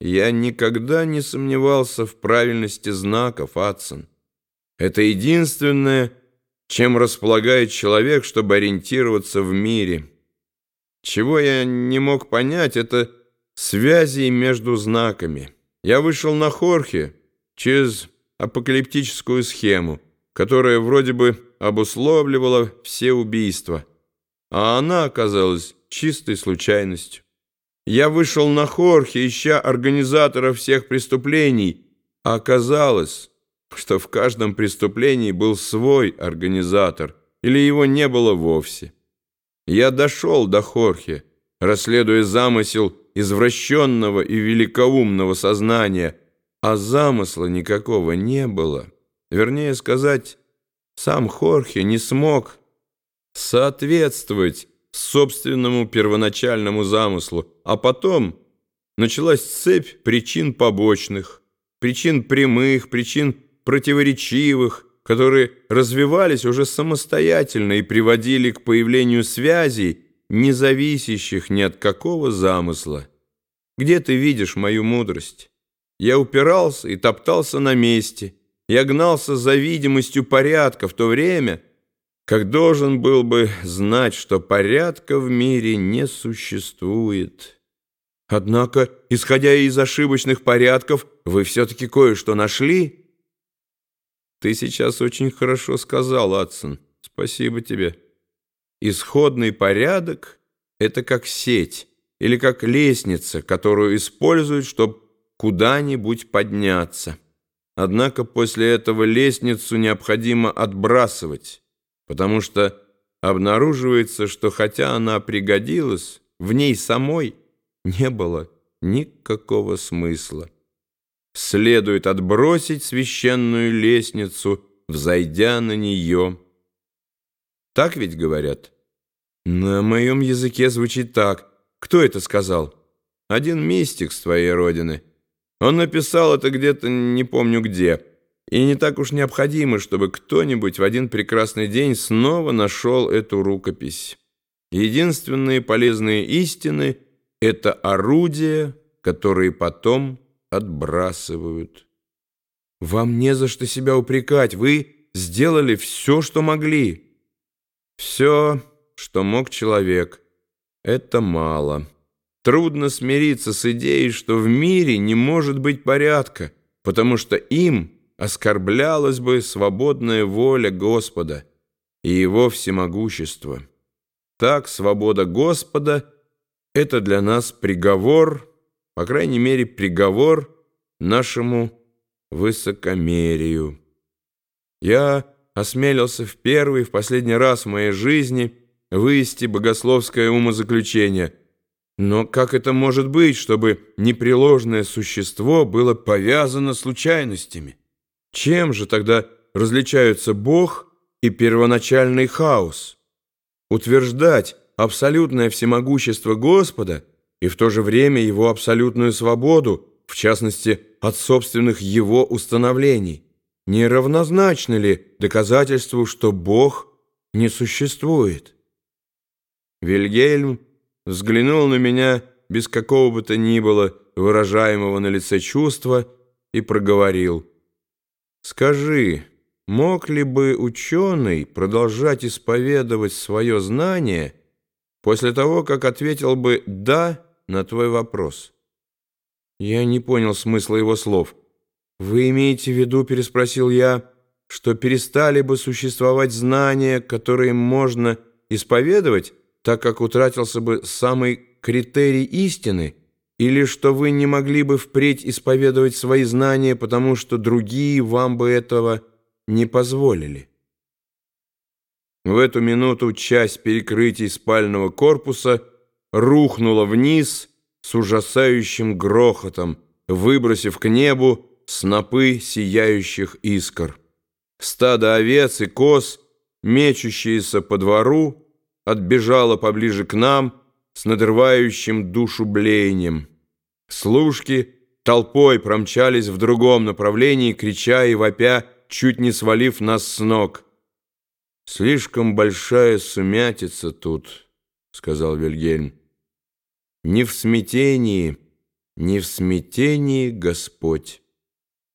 Я никогда не сомневался в правильности знаков, Атсон. Это единственное, чем располагает человек, чтобы ориентироваться в мире. Чего я не мог понять, это связи между знаками. Я вышел на Хорхе через апокалиптическую схему, которая вроде бы обусловливала все убийства, а она оказалась чистой случайностью. Я вышел на Хорхе, ища организатора всех преступлений, а оказалось, что в каждом преступлении был свой организатор, или его не было вовсе. Я дошел до Хорхе, расследуя замысел извращенного и великоумного сознания, а замысла никакого не было. Вернее сказать, сам Хорхе не смог соответствовать собственному первоначальному замыслу, а потом началась цепь причин побочных, причин прямых, причин противоречивых, которые развивались уже самостоятельно и приводили к появлению связей, не зависящих ни от какого замысла. Где ты видишь мою мудрость? Я упирался и топтался на месте, я гнался за видимостью порядка в то время, как должен был бы знать, что порядка в мире не существует. Однако, исходя из ошибочных порядков, вы все-таки кое-что нашли? Ты сейчас очень хорошо сказал, Атсон. Спасибо тебе. Исходный порядок — это как сеть или как лестница, которую используют, чтобы куда-нибудь подняться. Однако после этого лестницу необходимо отбрасывать потому что обнаруживается, что хотя она пригодилась, в ней самой не было никакого смысла. Следует отбросить священную лестницу, взойдя на нее. Так ведь говорят? На моем языке звучит так. Кто это сказал? Один мистик с твоей родины. Он написал это где-то, не помню где. И не так уж необходимо, чтобы кто-нибудь в один прекрасный день снова нашел эту рукопись. Единственные полезные истины — это орудия, которые потом отбрасывают. Вам не за что себя упрекать, вы сделали все, что могли. Все, что мог человек, это мало. Трудно смириться с идеей, что в мире не может быть порядка, потому что им — оскорблялась бы свободная воля Господа и Его всемогущество. Так свобода Господа — это для нас приговор, по крайней мере, приговор нашему высокомерию. Я осмелился в первый и в последний раз в моей жизни вывести богословское умозаключение. Но как это может быть, чтобы непреложное существо было повязано случайностями? Чем же тогда различаются Бог и первоначальный хаос? Утверждать абсолютное всемогущество Господа и в то же время Его абсолютную свободу, в частности, от собственных Его установлений, не равнозначно ли доказательству, что Бог не существует? Вильгельм взглянул на меня без какого бы то ни было выражаемого на лице чувства и проговорил – Скажи, мог ли бы ученый продолжать исповедовать свое знание после того, как ответил бы «да» на твой вопрос? Я не понял смысла его слов. «Вы имеете в виду, — переспросил я, — что перестали бы существовать знания, которые можно исповедовать, так как утратился бы самый критерий истины?» Или что вы не могли бы впредь исповедовать свои знания, потому что другие вам бы этого не позволили. В эту минуту часть перекрытий спального корпуса рухнула вниз с ужасающим грохотом, выбросив к небу снопы сияющих искр. Стадо овец и коз, мечущиеся по двору, отбежало поближе к нам с надрывающим душу блеянием. Служки толпой промчались в другом направлении, крича и вопя, чуть не свалив нас с ног. «Слишком большая сумятица тут», — сказал Вильгельм. «Не в смятении, не в смятении Господь.